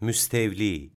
müstevli.